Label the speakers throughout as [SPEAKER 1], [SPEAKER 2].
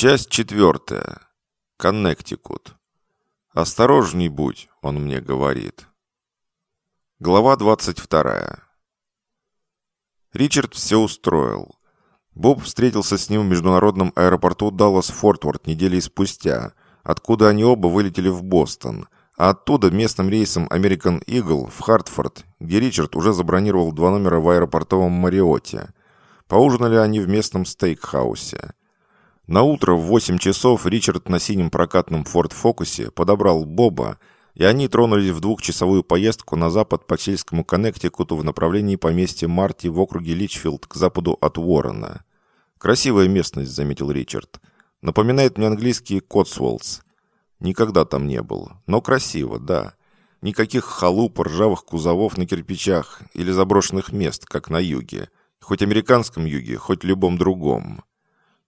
[SPEAKER 1] Часть четвертая. Коннектикут. «Осторожней будь», — он мне говорит. Глава двадцать вторая. Ричард все устроил. Боб встретился с ним в международном аэропорту Даллас-Фортворд недели спустя, откуда они оба вылетели в Бостон, а оттуда местным рейсом American Eagle в Хартфорд, где Ричард уже забронировал два номера в аэропортовом Мариоте. Поужинали они в местном стейкхаусе. На утро в 8 часов Ричард на синем прокатном Ford Фокусе подобрал Боба, и они тронулись в двухчасовую поездку на запад по сельскому Коннектикуту в направлении поместья Марти в округе Личфилд к западу от Уоррена. «Красивая местность», — заметил Ричард. «Напоминает мне английский Котсволдс. Никогда там не был, но красиво, да. Никаких халуп, ржавых кузовов на кирпичах или заброшенных мест, как на юге. Хоть американском юге, хоть любом другом.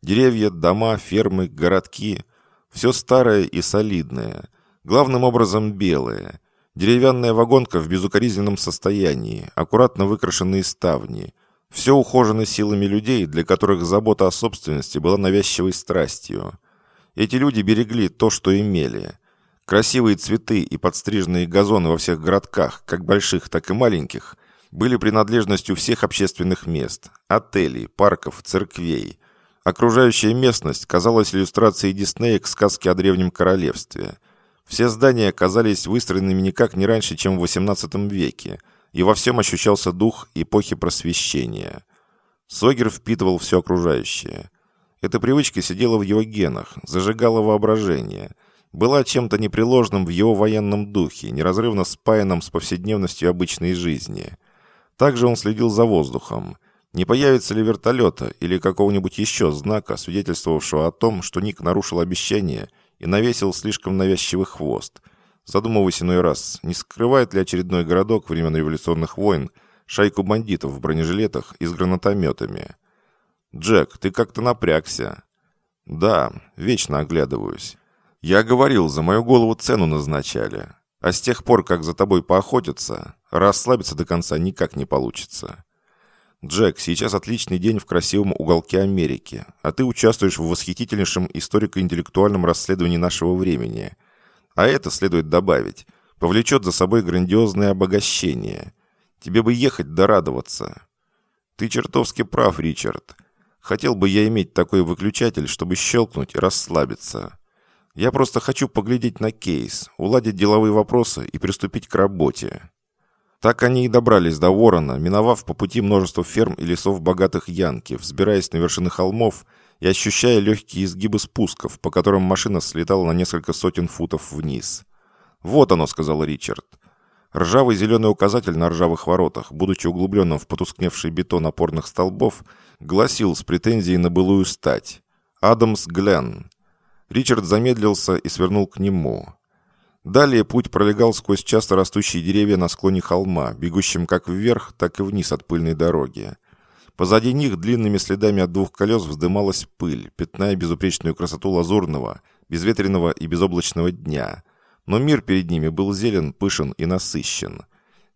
[SPEAKER 1] Деревья, дома, фермы, городки – все старое и солидное. Главным образом белое. Деревянная вагонка в безукоризненном состоянии, аккуратно выкрашенные ставни. Все ухожено силами людей, для которых забота о собственности была навязчивой страстью. Эти люди берегли то, что имели. Красивые цветы и подстриженные газоны во всех городках, как больших, так и маленьких, были принадлежностью всех общественных мест, отелей, парков, церквей – Окружающая местность казалась иллюстрацией Диснея к сказке о древнем королевстве. Все здания оказались выстроенными никак не раньше, чем в XVIII веке, и во всем ощущался дух эпохи просвещения. Согер впитывал все окружающее. Эта привычка сидела в его генах, зажигала воображение, была чем-то непреложным в его военном духе, неразрывно спаянным с повседневностью обычной жизни. Также он следил за воздухом – не появится ли вертолета или какого-нибудь еще знака, свидетельствовавшего о том, что Ник нарушил обещание и навесил слишком навязчивый хвост? Задумываясь иной раз, не скрывает ли очередной городок времен революционных войн шайку бандитов в бронежилетах и с гранатометами? «Джек, ты как-то напрягся». «Да, вечно оглядываюсь. Я говорил, за мою голову цену назначали. А с тех пор, как за тобой поохотятся, расслабиться до конца никак не получится». «Джек, сейчас отличный день в красивом уголке Америки, а ты участвуешь в восхитительнейшем историко-интеллектуальном расследовании нашего времени. А это, следует добавить, повлечет за собой грандиозное обогащение. Тебе бы ехать да радоваться». «Ты чертовски прав, Ричард. Хотел бы я иметь такой выключатель, чтобы щелкнуть и расслабиться. Я просто хочу поглядеть на кейс, уладить деловые вопросы и приступить к работе». Так они и добрались до Ворона, миновав по пути множество ферм и лесов богатых Янки, взбираясь на вершины холмов и ощущая легкие изгибы спусков, по которым машина слетала на несколько сотен футов вниз. «Вот оно», — сказал Ричард. Ржавый зеленый указатель на ржавых воротах, будучи углубленным в потускневший бетон опорных столбов, гласил с претензией на былую стать. «Адамс Гленн». Ричард замедлился и свернул к нему. Далее путь пролегал сквозь часто растущие деревья на склоне холма, бегущим как вверх, так и вниз от пыльной дороги. Позади них длинными следами от двух колес вздымалась пыль, пятная безупречную красоту лазурного, безветренного и безоблачного дня. Но мир перед ними был зелен, пышен и насыщен.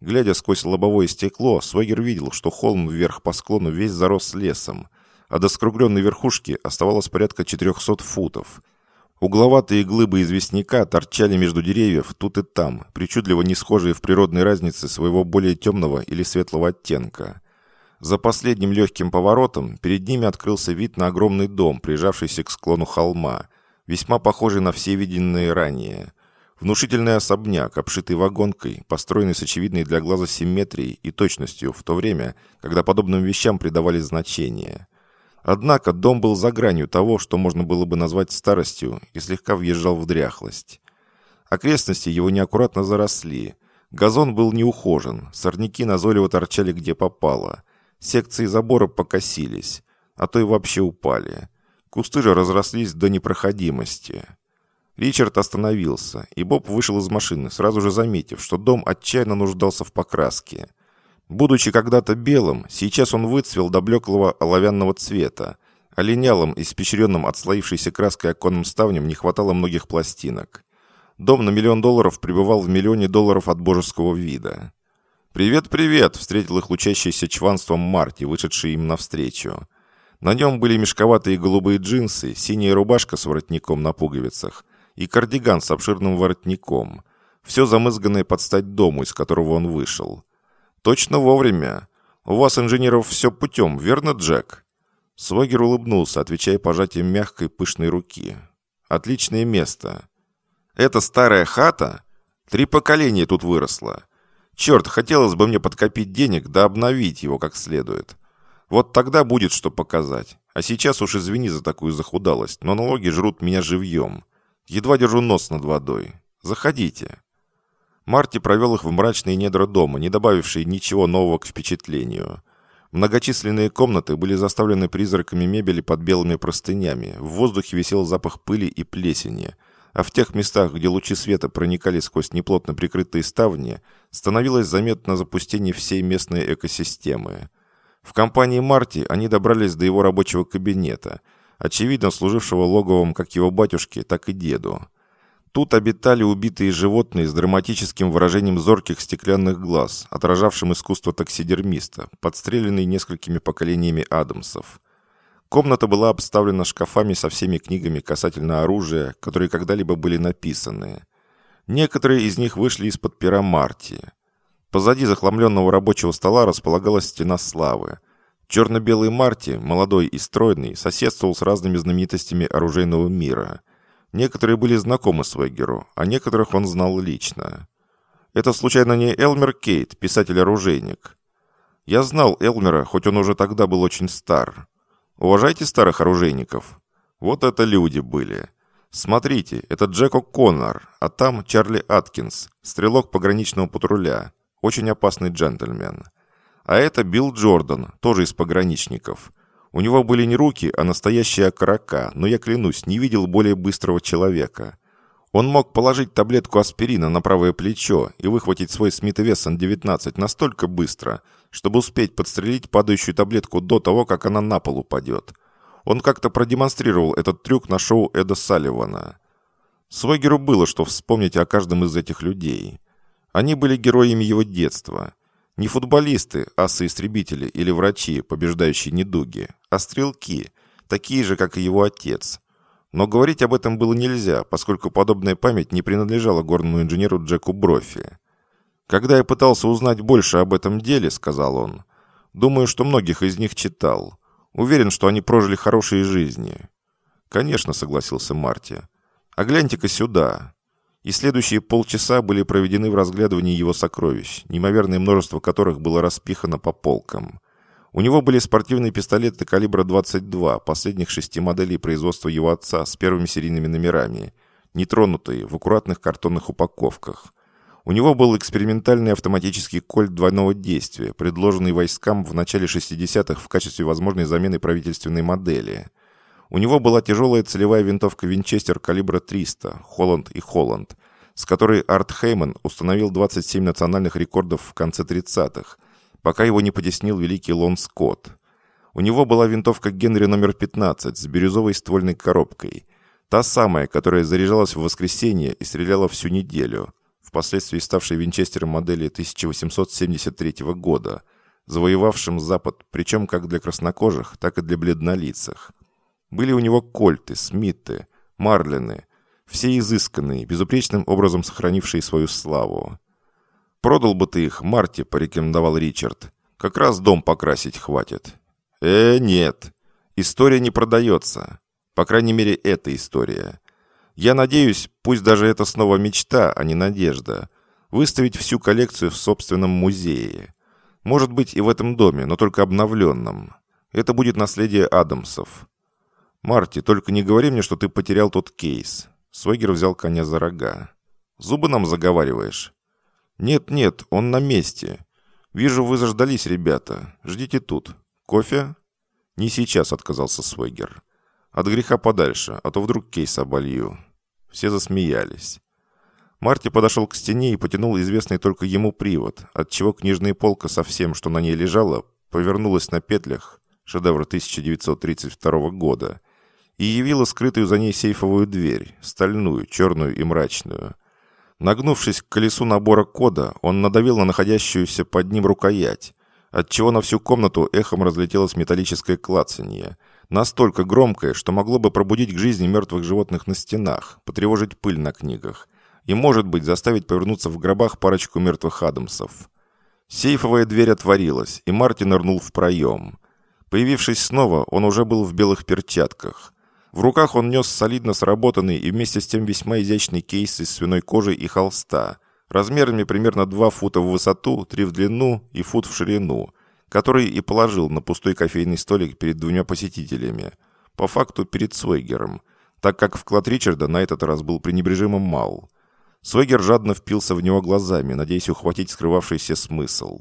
[SPEAKER 1] Глядя сквозь лобовое стекло, Свагер видел, что холм вверх по склону весь зарос лесом, а до скругленной верхушки оставалось порядка 400 футов – Угловатые глыбы известняка торчали между деревьев тут и там, причудливо не схожие в природной разнице своего более темного или светлого оттенка. За последним легким поворотом перед ними открылся вид на огромный дом, прижавшийся к склону холма, весьма похожий на все виденные ранее. Внушительный особняк, обшитый вагонкой, построенный с очевидной для глаза симметрией и точностью в то время, когда подобным вещам придавали значение – Однако дом был за гранью того, что можно было бы назвать старостью, и слегка въезжал в дряхлость. Окрестности его неаккуратно заросли. Газон был неухожен, сорняки назойливо торчали где попало. Секции забора покосились, а то и вообще упали. Кусты же разрослись до непроходимости. Ричард остановился, и Боб вышел из машины, сразу же заметив, что дом отчаянно нуждался в покраске – Будучи когда-то белым, сейчас он выцвел до блеклого оловянного цвета, а линялым, испещренным отслоившейся краской оконным ставнем не хватало многих пластинок. Дом на миллион долларов пребывал в миллионе долларов от божеского вида. «Привет, привет!» — встретил их лучащийся чванством Марти, вышедший им навстречу. На нем были мешковатые голубые джинсы, синяя рубашка с воротником на пуговицах и кардиган с обширным воротником. Все замызганное под стать дому, из которого он вышел. «Точно вовремя. У вас, инженеров, все путем, верно, Джек?» Свогер улыбнулся, отвечая пожатием мягкой пышной руки. «Отличное место. Это старая хата? Три поколения тут выросло. Черт, хотелось бы мне подкопить денег да обновить его как следует. Вот тогда будет что показать. А сейчас уж извини за такую захудалость, но налоги жрут меня живьем. Едва держу нос над водой. Заходите». Марти провел их в мрачные недра дома, не добавившие ничего нового к впечатлению. Многочисленные комнаты были заставлены призраками мебели под белыми простынями. В воздухе висел запах пыли и плесени. А в тех местах, где лучи света проникали сквозь неплотно прикрытые ставни, становилось заметно запустение всей местной экосистемы. В компании Марти они добрались до его рабочего кабинета, очевидно служившего логовом как его батюшке, так и деду. Тут обитали убитые животные с драматическим выражением зорких стеклянных глаз, отражавшим искусство таксидермиста, подстреленные несколькими поколениями Адамсов. Комната была обставлена шкафами со всеми книгами касательно оружия, которые когда-либо были написаны. Некоторые из них вышли из-под пера Марти. Позади захламленного рабочего стола располагалась стена славы. Черно-белый Марти, молодой и стройный, соседствовал с разными знаменитостями оружейного мира – Некоторые были знакомы с Вегеру, а некоторых он знал лично. Это случайно не Элмер Кейт, писатель-оружейник? Я знал Элмера, хоть он уже тогда был очень стар. Уважайте старых оружейников. Вот это люди были. Смотрите, это Джек О'Коннор, а там Чарли Аткинс, стрелок пограничного патруля, очень опасный джентльмен. А это Билл Джордан, тоже из пограничников – у него были не руки, а настоящие окорока, но я клянусь, не видел более быстрого человека. Он мог положить таблетку аспирина на правое плечо и выхватить свой Смит Вессон 19 настолько быстро, чтобы успеть подстрелить падающую таблетку до того, как она на пол упадет. Он как-то продемонстрировал этот трюк на шоу Эда Салливана. Свойгеру было что вспомнить о каждом из этих людей. Они были героями его детства – не футболисты, асы-истребители или врачи, побеждающие недуги, а стрелки, такие же, как и его отец. Но говорить об этом было нельзя, поскольку подобная память не принадлежала горному инженеру Джеку Брофи. «Когда я пытался узнать больше об этом деле», — сказал он, — «думаю, что многих из них читал. Уверен, что они прожили хорошие жизни». «Конечно», — согласился Марти. «А гляньте-ка сюда и следующие полчаса были проведены в разглядывании его сокровищ, неимоверное множество которых было распихано по полкам. У него были спортивные пистолеты калибра 22, последних шести моделей производства его отца с первыми серийными номерами, нетронутые, в аккуратных картонных упаковках. У него был экспериментальный автоматический кольт двойного действия, предложенный войскам в начале 60-х в качестве возможной замены правительственной модели – у него была тяжелая целевая винтовка Винчестер калибра 300, Холланд и Холланд, с которой Арт Хейман установил 27 национальных рекордов в конце 30-х, пока его не потеснил великий Лон Скотт. У него была винтовка Генри номер 15 с бирюзовой ствольной коробкой. Та самая, которая заряжалась в воскресенье и стреляла всю неделю, впоследствии ставшей Винчестером модели 1873 года, завоевавшим Запад, причем как для краснокожих, так и для бледнолицых. Были у него кольты, смиты, марлины, все изысканные, безупречным образом сохранившие свою славу. «Продал бы ты их, Марти», — порекомендовал Ричард. «Как раз дом покрасить хватит». «Э, нет. История не продается. По крайней мере, эта история. Я надеюсь, пусть даже это снова мечта, а не надежда, выставить всю коллекцию в собственном музее. Может быть, и в этом доме, но только обновленном. Это будет наследие Адамсов. «Марти, только не говори мне, что ты потерял тот кейс». Свегер взял коня за рога. «Зубы нам заговариваешь?» «Нет-нет, он на месте. Вижу, вы заждались, ребята. Ждите тут. Кофе?» «Не сейчас», — отказался Свегер. «От греха подальше, а то вдруг кейс оболью». Все засмеялись. Марти подошел к стене и потянул известный только ему привод, отчего книжная полка со всем, что на ней лежало, повернулась на петлях, шедевр 1932 года, и явила скрытую за ней сейфовую дверь, стальную, черную и мрачную. Нагнувшись к колесу набора кода, он надавил на находящуюся под ним рукоять, отчего на всю комнату эхом разлетелось металлическое клацанье, Настолько громкое, что могло бы пробудить к жизни мертвых животных на стенах, потревожить пыль на книгах и, может быть, заставить повернуться в гробах парочку мертвых Адамсов. Сейфовая дверь отворилась, и Мартин нырнул в проем. Появившись снова, он уже был в белых перчатках. В руках он нес солидно сработанный и вместе с тем весьма изящный кейс из свиной кожи и холста, размерами примерно 2 фута в высоту, 3 в длину и фут в ширину, который и положил на пустой кофейный столик перед двумя посетителями, по факту перед Свейгером, так как вклад Ричарда на этот раз был пренебрежимо мал. Свегер жадно впился в него глазами, надеясь ухватить скрывавшийся смысл.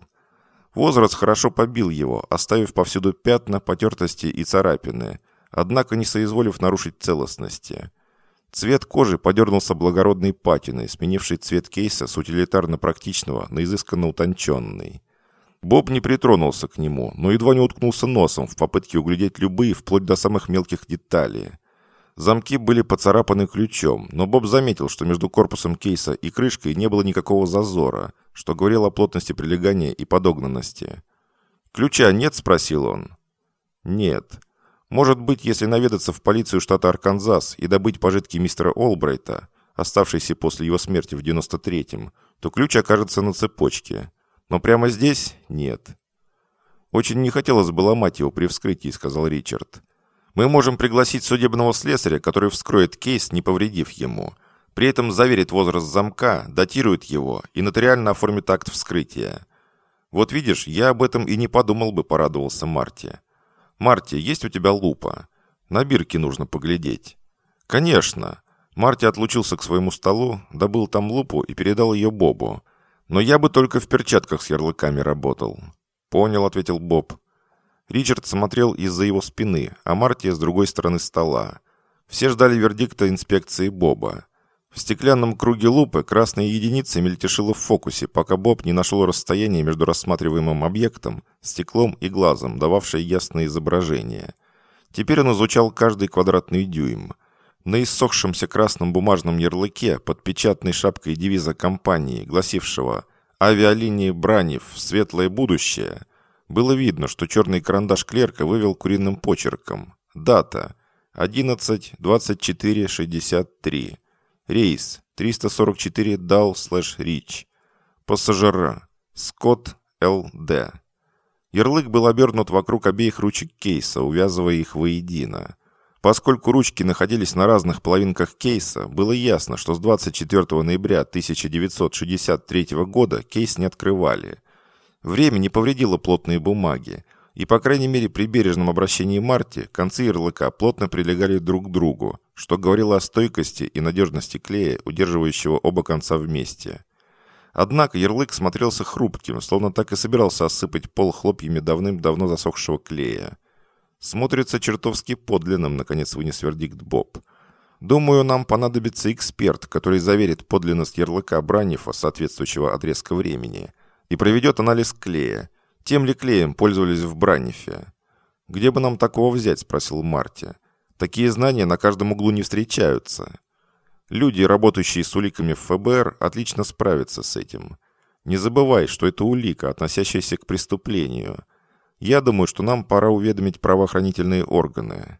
[SPEAKER 1] Возраст хорошо побил его, оставив повсюду пятна, потертости и царапины, однако не соизволив нарушить целостности. Цвет кожи подернулся благородной патиной, сменивший цвет кейса с утилитарно-практичного на изысканно утонченный. Боб не притронулся к нему, но едва не уткнулся носом в попытке углядеть любые, вплоть до самых мелких деталей. Замки были поцарапаны ключом, но Боб заметил, что между корпусом кейса и крышкой не было никакого зазора, что говорило о плотности прилегания и подогнанности. «Ключа нет?» – спросил он. «Нет. Может быть, если наведаться в полицию штата Арканзас и добыть пожитки мистера Олбрайта, оставшиеся после его смерти в 93-м, то ключ окажется на цепочке. Но прямо здесь – нет». «Очень не хотелось бы ломать его при вскрытии», – сказал Ричард. Мы можем пригласить судебного слесаря, который вскроет кейс, не повредив ему. При этом заверит возраст замка, датирует его и нотариально оформит акт вскрытия. Вот видишь, я об этом и не подумал бы, порадовался Марти. Марти, есть у тебя лупа? На бирке нужно поглядеть. Конечно. Марти отлучился к своему столу, добыл там лупу и передал ее Бобу. Но я бы только в перчатках с ярлыками работал. Понял, ответил Боб. Ричард смотрел из-за его спины, а Мартия с другой стороны стола. Все ждали вердикта инспекции Боба. В стеклянном круге лупы красная единица мельтешила в фокусе, пока Боб не нашел расстояние между рассматриваемым объектом, стеклом и глазом, дававшее ясное изображение. Теперь он изучал каждый квадратный дюйм. На иссохшемся красном бумажном ярлыке под печатной шапкой девиза компании, гласившего «Авиалинии Бранев. Светлое будущее», было видно, что черный карандаш клерка вывел куриным почерком. Дата 11.24.63. Рейс 344 Дал слэш Рич. Пассажира Скотт Л.Д. Ярлык был обернут вокруг обеих ручек кейса, увязывая их воедино. Поскольку ручки находились на разных половинках кейса, было ясно, что с 24 ноября 1963 года кейс не открывали. Время не повредило плотные бумаги, и, по крайней мере, при бережном обращении Марти концы ярлыка плотно прилегали друг к другу, что говорило о стойкости и надежности клея, удерживающего оба конца вместе. Однако ярлык смотрелся хрупким, словно так и собирался осыпать пол хлопьями давным-давно засохшего клея. «Смотрится чертовски подлинным», — наконец вынес вердикт Боб. «Думаю, нам понадобится эксперт, который заверит подлинность ярлыка Бранифа, соответствующего отрезка времени» и проведет анализ клея. Тем ли клеем пользовались в Браннифе? «Где бы нам такого взять?» – спросил Марти. «Такие знания на каждом углу не встречаются. Люди, работающие с уликами в ФБР, отлично справятся с этим. Не забывай, что это улика, относящаяся к преступлению. Я думаю, что нам пора уведомить правоохранительные органы».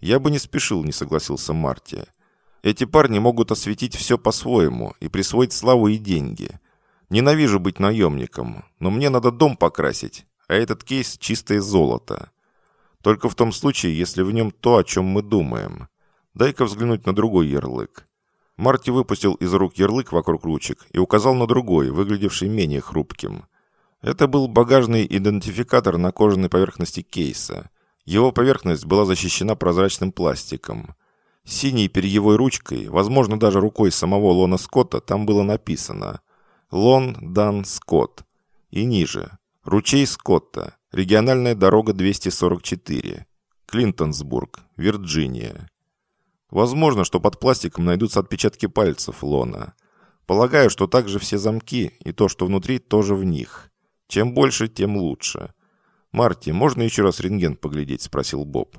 [SPEAKER 1] «Я бы не спешил», – не согласился Марти. «Эти парни могут осветить все по-своему и присвоить славу и деньги». Ненавижу быть наемником, но мне надо дом покрасить, а этот кейс – чистое золото. Только в том случае, если в нем то, о чем мы думаем. Дай-ка взглянуть на другой ярлык. Марти выпустил из рук ярлык вокруг ручек и указал на другой, выглядевший менее хрупким. Это был багажный идентификатор на кожаной поверхности кейса. Его поверхность была защищена прозрачным пластиком. Синей перьевой ручкой, возможно, даже рукой самого Лона Скотта, там было написано Лон Дан Скотт. И ниже. Ручей Скотта. Региональная дорога 244. Клинтонсбург, Вирджиния. Возможно, что под пластиком найдутся отпечатки пальцев Лона. Полагаю, что также все замки и то, что внутри, тоже в них. Чем больше, тем лучше. «Марти, можно еще раз рентген поглядеть?» – спросил Боб.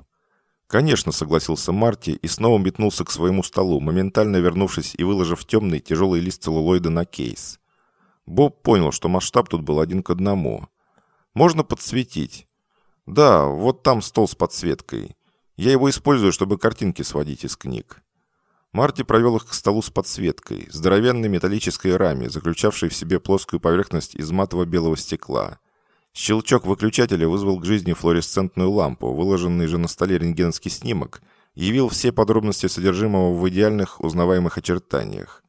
[SPEAKER 1] «Конечно», – согласился Марти и снова метнулся к своему столу, моментально вернувшись и выложив темный тяжелый лист целлулоида на кейс. Боб понял, что масштаб тут был один к одному. «Можно подсветить?» «Да, вот там стол с подсветкой. Я его использую, чтобы картинки сводить из книг». Марти провел их к столу с подсветкой, здоровенной металлической раме, заключавшей в себе плоскую поверхность из матово-белого стекла. Щелчок выключателя вызвал к жизни флуоресцентную лампу, выложенный же на столе рентгеновский снимок, явил все подробности содержимого в идеальных узнаваемых очертаниях.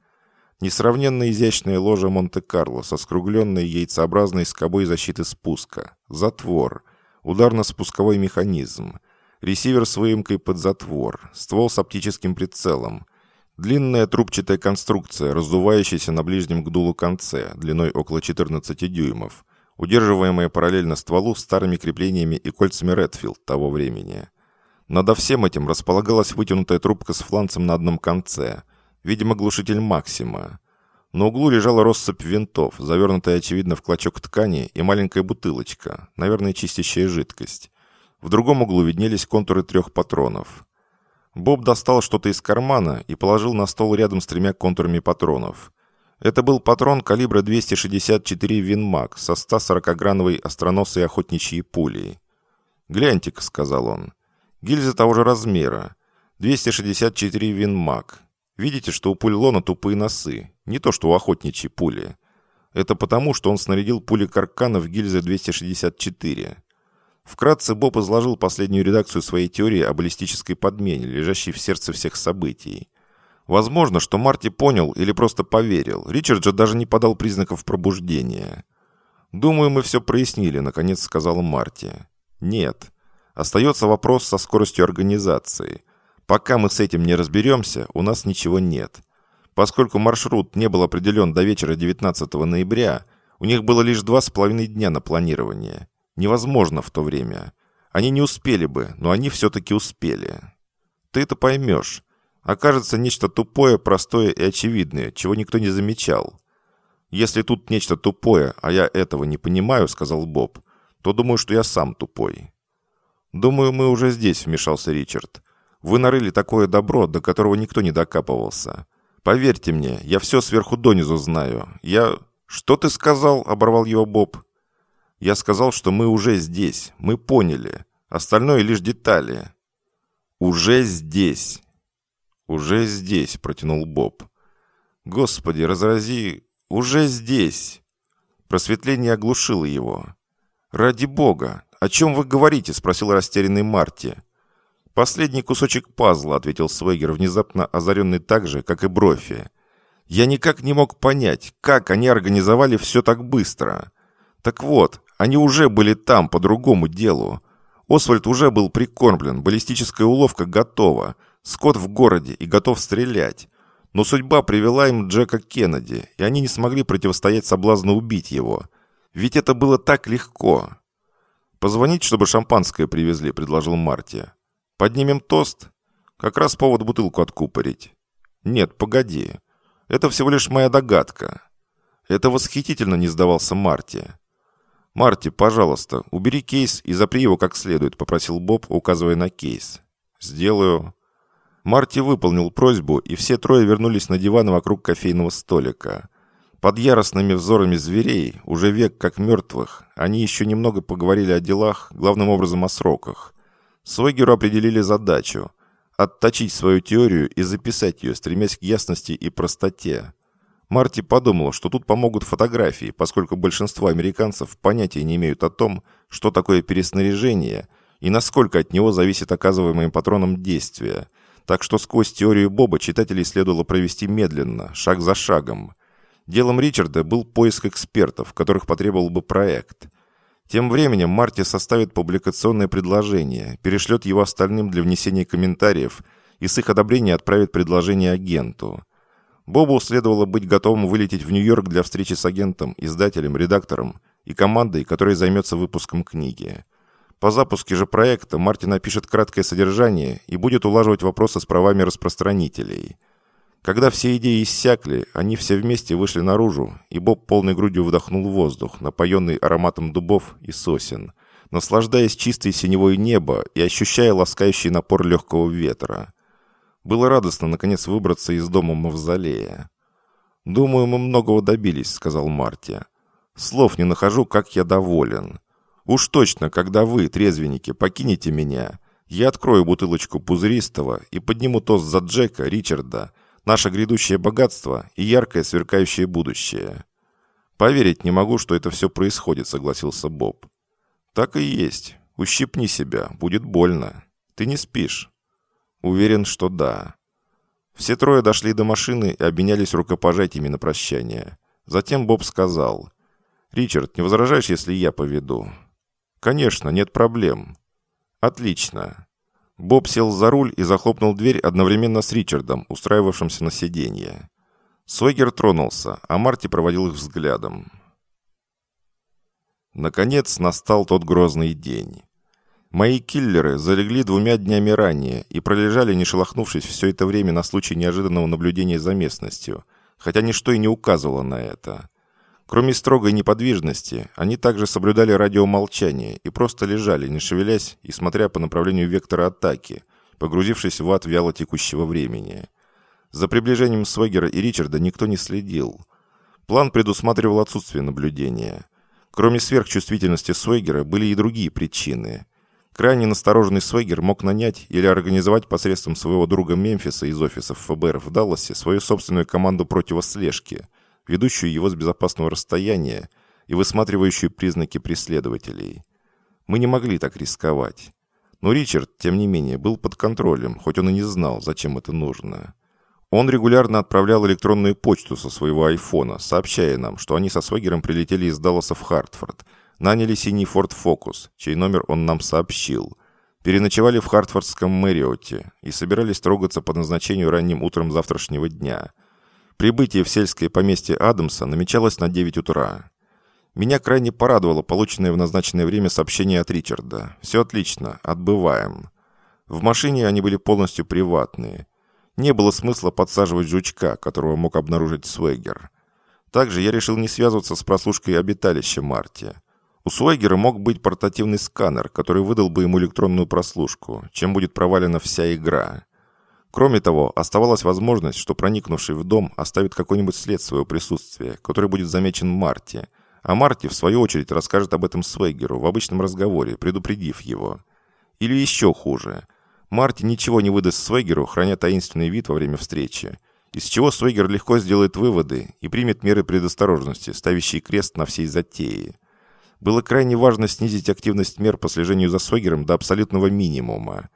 [SPEAKER 1] Несравненно изящная ложа Монте-Карло со скругленной яйцеобразной скобой защиты спуска, затвор, ударно-спусковой механизм, ресивер с выемкой под затвор, ствол с оптическим прицелом, Длинная трубчатая конструкция, раздувающаяся на ближнем к дулу конце, длиной около 14 дюймов, удерживаемая параллельно стволу старыми креплениями и кольцами Редфилд того времени. Надо всем этим располагалась вытянутая трубка с фланцем на одном конце, видимо, глушитель Максима. На углу лежала россыпь винтов, завернутая, очевидно, в клочок ткани, и маленькая бутылочка, наверное, чистящая жидкость. В другом углу виднелись контуры трех патронов. Боб достал что-то из кармана и положил на стол рядом с тремя контурами патронов. Это был патрон калибра 264 Винмаг со 140-грановой остроносой охотничьей пулей. «Гляньте-ка», — сказал он, — «гильза того же размера. 264 Винмаг. Видите, что у пуль Лона тупые носы, не то что у охотничьей пули. Это потому, что он снарядил пули Каркана в гильзе 264. Вкратце Боб изложил последнюю редакцию своей теории о баллистической подмене, лежащей в сердце всех событий. Возможно, что Марти понял или просто поверил. Ричард же даже не подал признаков пробуждения. «Думаю, мы все прояснили», — наконец сказал Марти. «Нет. Остается вопрос со скоростью организации. Пока мы с этим не разберемся, у нас ничего нет. Поскольку маршрут не был определен до вечера 19 ноября, у них было лишь два с половиной дня на планирование невозможно в то время. Они не успели бы, но они все-таки успели. Ты это поймешь. Окажется нечто тупое, простое и очевидное, чего никто не замечал. Если тут нечто тупое, а я этого не понимаю, сказал Боб, то думаю, что я сам тупой. Думаю, мы уже здесь, вмешался Ричард. Вы нарыли такое добро, до которого никто не докапывался. Поверьте мне, я все сверху донизу знаю. Я... Что ты сказал? оборвал его Боб. Я сказал, что мы уже здесь, мы поняли. Остальное лишь детали. Уже здесь. Уже здесь, протянул Боб. Господи, разрази, уже здесь. Просветление оглушило его. «Ради бога! О чем вы говорите?» – спросил растерянный Марти. «Последний кусочек пазла», – ответил Свегер, внезапно озаренный так же, как и Брофи. «Я никак не мог понять, как они организовали все так быстро. Так вот, они уже были там по другому делу. Освальд уже был прикормлен, баллистическая уловка готова. Скотт в городе и готов стрелять. Но судьба привела им Джека Кеннеди, и они не смогли противостоять соблазну убить его. Ведь это было так легко. «Позвонить, чтобы шампанское привезли», — предложил Марти. «Поднимем тост? Как раз повод бутылку откупорить». «Нет, погоди. Это всего лишь моя догадка». Это восхитительно не сдавался Марти. «Марти, пожалуйста, убери кейс и запри его как следует», — попросил Боб, указывая на кейс. «Сделаю». Марти выполнил просьбу, и все трое вернулись на диваны вокруг кофейного столика. Под яростными взорами зверей, уже век как мертвых, они еще немного поговорили о делах, главным образом о сроках. Сойгеру определили задачу – отточить свою теорию и записать ее, стремясь к ясности и простоте. Марти подумал, что тут помогут фотографии, поскольку большинство американцев понятия не имеют о том, что такое переснаряжение и насколько от него зависит оказываемое патроном действие. Так что сквозь теорию Боба читателей следовало провести медленно, шаг за шагом. Делом Ричарда был поиск экспертов, которых потребовал бы проект. Тем временем Марти составит публикационное предложение, перешлет его остальным для внесения комментариев и с их одобрения отправит предложение агенту. Бобу следовало быть готовым вылететь в Нью-Йорк для встречи с агентом, издателем, редактором и командой, которая займется выпуском книги. По запуске же проекта Мартин напишет краткое содержание и будет улаживать вопросы с правами распространителей. Когда все идеи иссякли, они все вместе вышли наружу, и Боб полной грудью вдохнул воздух, напоенный ароматом дубов и сосен, наслаждаясь чистой синевой неба и ощущая ласкающий напор легкого ветра. Было радостно, наконец, выбраться из дома Мавзолея. «Думаю, мы многого добились», — сказал Марти. «Слов не нахожу, как я доволен. Уж точно, когда вы, трезвенники, покинете меня, Я открою бутылочку пузыристого и подниму тост за Джека, Ричарда, наше грядущее богатство и яркое сверкающее будущее. Поверить не могу, что это все происходит, согласился Боб. Так и есть. Ущипни себя, будет больно. Ты не спишь. Уверен, что да. Все трое дошли до машины и обменялись рукопожатиями на прощание. Затем Боб сказал. «Ричард, не возражаешь, если я поведу?» «Конечно, нет проблем». «Отлично». Боб сел за руль и захлопнул дверь одновременно с Ричардом, устраивавшимся на сиденье. Сойгер тронулся, а Марти проводил их взглядом. Наконец настал тот грозный день. Мои киллеры залегли двумя днями ранее и пролежали, не шелохнувшись все это время на случай неожиданного наблюдения за местностью, хотя ничто и не указывало на это. Кроме строгой неподвижности, они также соблюдали радиомолчание и просто лежали, не шевелясь и смотря по направлению вектора атаки, погрузившись в ад вяло текущего времени. За приближением Свегера и Ричарда никто не следил. План предусматривал отсутствие наблюдения. Кроме сверхчувствительности Свегера были и другие причины – Крайне настороженный Свегер мог нанять или организовать посредством своего друга Мемфиса из офисов ФБР в Далласе свою собственную команду противослежки, ведущую его с безопасного расстояния и высматривающую признаки преследователей. Мы не могли так рисковать. Но Ричард, тем не менее, был под контролем, хоть он и не знал, зачем это нужно. Он регулярно отправлял электронную почту со своего айфона, сообщая нам, что они со Свегером прилетели из Далласа в Хартфорд – Наняли синий Ford Focus, чей номер он нам сообщил. Переночевали в Хартфордском Мэриоте и собирались трогаться по назначению ранним утром завтрашнего дня. Прибытие в сельское поместье Адамса намечалось на 9 утра. Меня крайне порадовало полученное в назначенное время сообщение от Ричарда. «Все отлично, отбываем». В машине они были полностью приватные. Не было смысла подсаживать жучка, которого мог обнаружить Свегер. Также я решил не связываться с прослушкой обиталища Марти. У Суэгера мог быть портативный сканер, который выдал бы ему электронную прослушку, чем будет провалена вся игра. Кроме того, оставалась возможность, что проникнувший в дом оставит какой-нибудь след своего присутствия, который будет замечен Марти, а Марти, в свою очередь, расскажет об этом Свегеру в обычном разговоре, предупредив его. Или еще хуже. Марти ничего не выдаст Свегеру, храня таинственный вид во время встречи, из чего Свегер легко сделает выводы и примет меры предосторожности, ставящие крест на всей затее. Было крайне важно снизить активность мер по слежению за Согером до абсолютного минимума.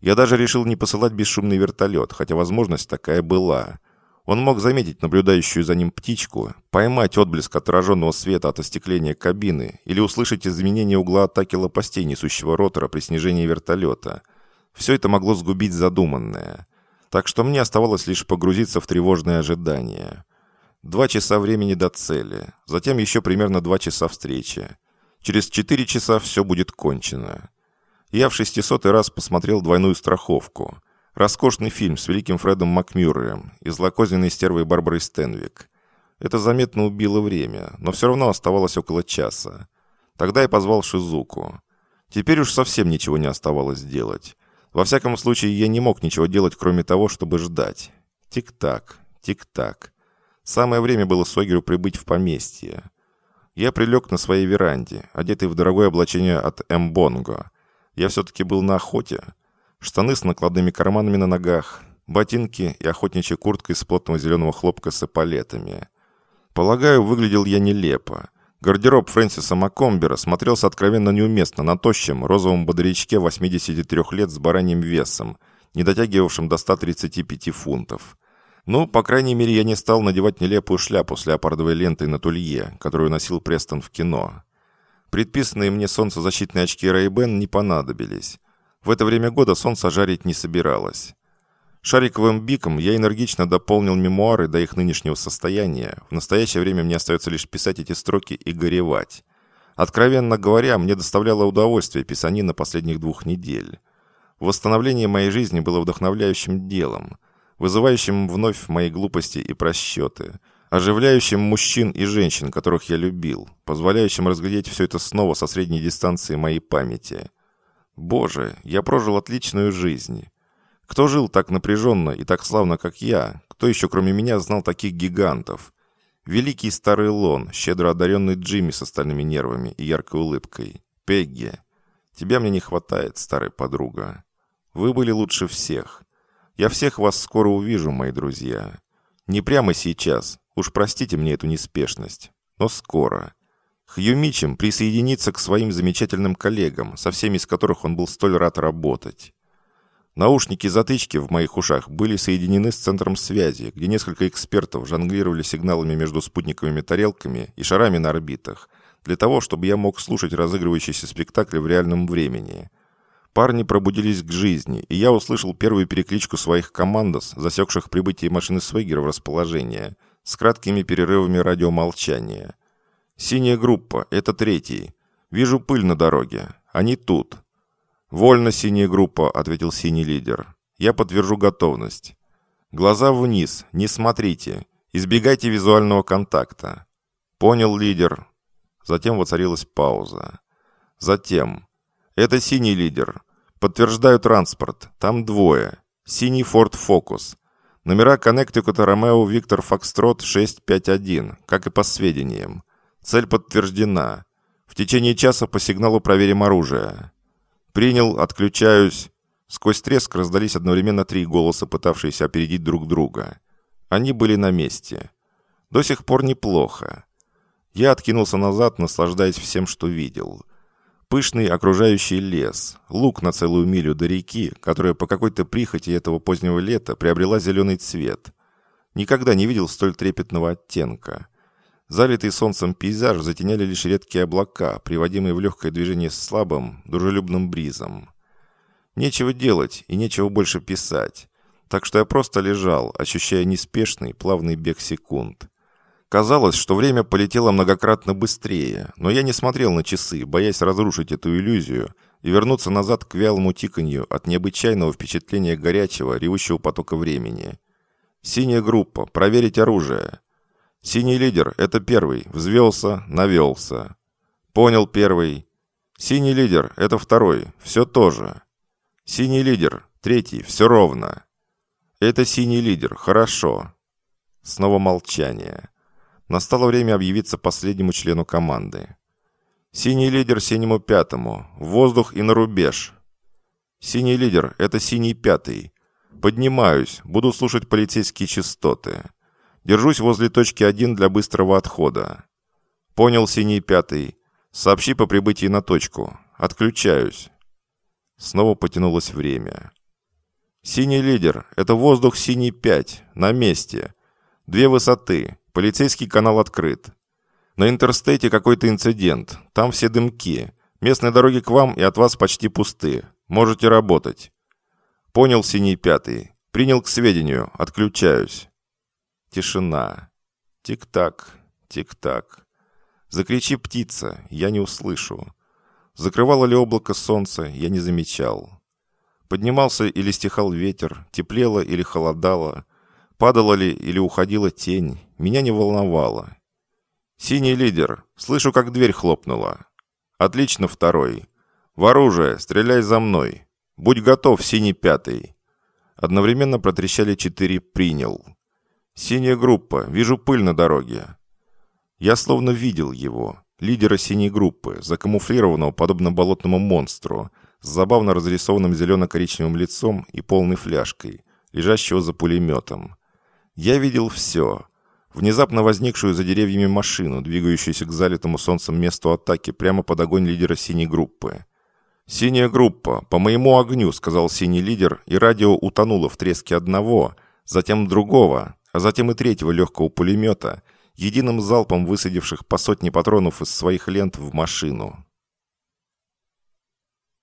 [SPEAKER 1] Я даже решил не посылать бесшумный вертолет, хотя возможность такая была. Он мог заметить наблюдающую за ним птичку, поймать отблеск отраженного света от остекления кабины или услышать изменение угла атаки лопастей несущего ротора при снижении вертолета. Все это могло сгубить задуманное. Так что мне оставалось лишь погрузиться в тревожное ожидание. Два часа времени до цели, затем еще примерно два часа встречи. Через четыре часа все будет кончено. Я в шестисотый раз посмотрел «Двойную страховку». Роскошный фильм с великим Фредом Макмюрреем и злокозненной стервой Барбарой Стенвик. Это заметно убило время, но все равно оставалось около часа. Тогда я позвал Шизуку. Теперь уж совсем ничего не оставалось делать. Во всяком случае, я не мог ничего делать, кроме того, чтобы ждать. Тик-так, тик-так. Самое время было Согеру прибыть в поместье. Я прилег на своей веранде, одетый в дорогое облачение от Эмбонго. Я все-таки был на охоте. Штаны с накладными карманами на ногах, ботинки и охотничья куртка из плотного зеленого хлопка с эполетами. Полагаю, выглядел я нелепо. Гардероб Фрэнсиса Маккомбера смотрелся откровенно неуместно на тощем розовом бодрячке 83 лет с бараньим весом, не дотягивавшим до 135 фунтов. Ну, по крайней мере, я не стал надевать нелепую шляпу с леопардовой лентой на тулье, которую носил Престон в кино. Предписанные мне солнцезащитные очки Ray-Ban не понадобились. В это время года солнце жарить не собиралось. Шариковым биком я энергично дополнил мемуары до их нынешнего состояния. В настоящее время мне остается лишь писать эти строки и горевать. Откровенно говоря, мне доставляло удовольствие писанина последних двух недель. Восстановление моей жизни было вдохновляющим делом – вызывающим вновь мои глупости и просчеты, оживляющим мужчин и женщин, которых я любил, позволяющим разглядеть все это снова со средней дистанции моей памяти. Боже, я прожил отличную жизнь. Кто жил так напряженно и так славно, как я? Кто еще, кроме меня, знал таких гигантов? Великий старый Лон, щедро одаренный Джимми с остальными нервами и яркой улыбкой. Пегги. Тебя мне не хватает, старая подруга. Вы были лучше всех. Я всех вас скоро увижу, мои друзья. Не прямо сейчас, уж простите мне эту неспешность, но скоро. Хью Мичем присоединится к своим замечательным коллегам, со всеми из которых он был столь рад работать. Наушники-затычки в моих ушах были соединены с центром связи, где несколько экспертов жонглировали сигналами между спутниковыми тарелками и шарами на орбитах, для того, чтобы я мог слушать разыгрывающийся спектакль в реальном времени. Парни пробудились к жизни, и я услышал первую перекличку своих командос, засекших прибытие машины Свегера в расположение, с краткими перерывами радиомолчания. «Синяя группа, это третий. Вижу пыль на дороге. Они тут. «Вольно, синяя группа», — ответил синий лидер. «Я подтвержу готовность. Глаза вниз, не смотрите. Избегайте визуального контакта». «Понял, лидер». Затем воцарилась пауза. Затем. «Это синий лидер. Подтверждаю транспорт. Там двое. Синий Ford Focus. Номера Коннектикута Ромео Виктор Фокстрот 651, как и по сведениям. Цель подтверждена. В течение часа по сигналу проверим оружие. «Принял, отключаюсь». Сквозь треск раздались одновременно три голоса, пытавшиеся опередить друг друга. Они были на месте. До сих пор неплохо. Я откинулся назад, наслаждаясь всем, что видел. Пышный окружающий лес, луг на целую милю до реки, которая по какой-то прихоти этого позднего лета приобрела зеленый цвет. Никогда не видел столь трепетного оттенка. Залитый солнцем пейзаж затеняли лишь редкие облака, приводимые в легкое движение с слабым, дружелюбным бризом. Нечего делать и нечего больше писать. Так что я просто лежал, ощущая неспешный, плавный бег секунд. Казалось, что время полетело многократно быстрее, но я не смотрел на часы, боясь разрушить эту иллюзию и вернуться назад к вялому тиканью от необычайного впечатления горячего, ревущего потока времени. «Синяя группа. Проверить оружие». Синий лидер — это первый. Взвелся, навелся. Понял первый. Синий лидер — это второй. Все тоже. Синий лидер — третий. Все ровно. Это синий лидер. Хорошо. Снова молчание. Настало время объявиться последнему члену команды. Синий лидер синему пятому. Воздух и на рубеж. Синий лидер — это синий пятый. Поднимаюсь, буду слушать полицейские частоты. Держусь возле точки 1 для быстрого отхода. Понял, синий пятый. Сообщи по прибытии на точку. Отключаюсь. Снова потянулось время. Синий лидер. Это воздух синий 5. На месте. Две высоты. Полицейский канал открыт. На интерстейте какой-то инцидент. Там все дымки. Местные дороги к вам и от вас почти пусты. Можете работать. Понял, синий пятый. Принял к сведению. Отключаюсь. Тишина. Тик-так, тик-так. Закричи, птица, я не услышу. Закрывало ли облако солнца, я не замечал. Поднимался или стихал ветер, теплело или холодало, падала ли или уходила тень, меня не волновало. «Синий лидер, слышу, как дверь хлопнула». «Отлично, второй. В оружие, стреляй за мной. Будь готов, синий пятый». Одновременно протрещали четыре «принял». «Синяя группа. Вижу пыль на дороге». Я словно видел его, лидера синей группы, закамуфлированного подобно болотному монстру, с забавно разрисованным зелено-коричневым лицом и полной фляжкой, лежащего за пулеметом. Я видел все. Внезапно возникшую за деревьями машину, двигающуюся к залитому солнцем месту атаки прямо под огонь лидера синей группы. «Синяя группа, по моему огню», — сказал синий лидер, и радио утонуло в треске одного, затем другого, а затем и третьего легкого пулемета, единым залпом высадивших по сотне патронов из своих лент в машину.